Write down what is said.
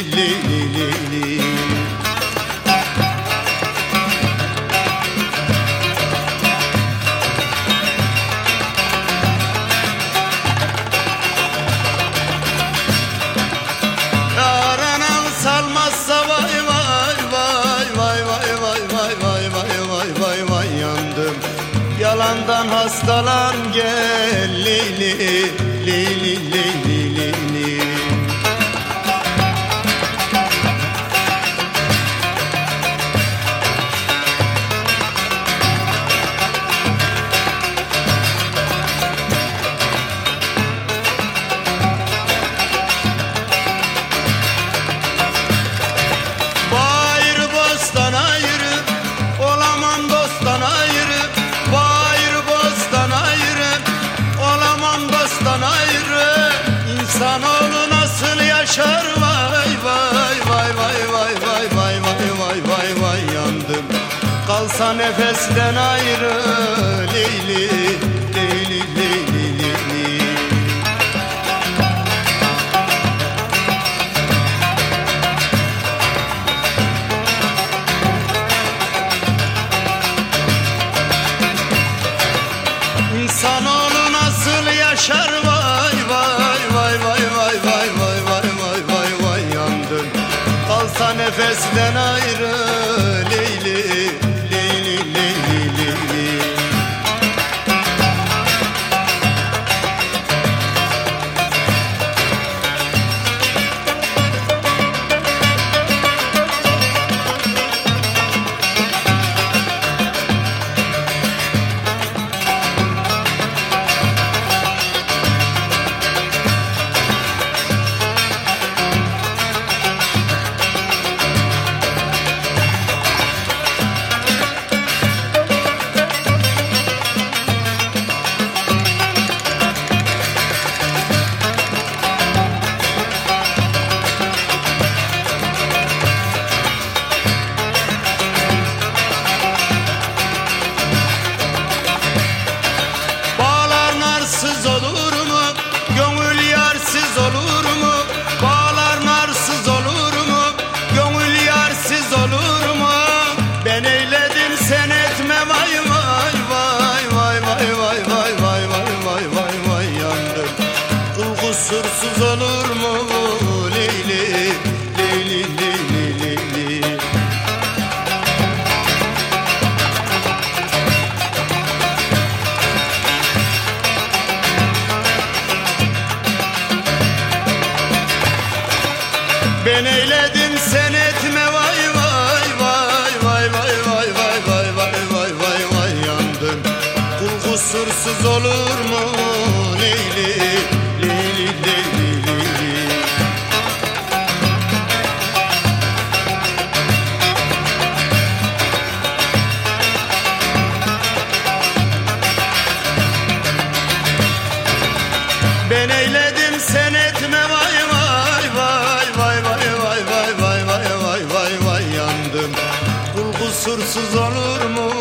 Leyli Leyli Leyli Yaranan salmazsa vay vay vay vay vay vay vay vay vay yandım Yalandan hastalan gel Leyli Leyli Leyli Leyli Kalsa nefesten ayrı Leyli Leyli Leyli Leyli İnsanoğlu nasıl yaşar vay vay vay vay vay vay vay vay vay vay vay yandım Kalsa nefesten ayrı Ben eyledim sen etme vay vay vay vay vay vay vay vay vay vay vay vay yandım Kul kusursuz olur mu Leyli Leyli Leyli Leyli Ben eyledim kusursuz olur mu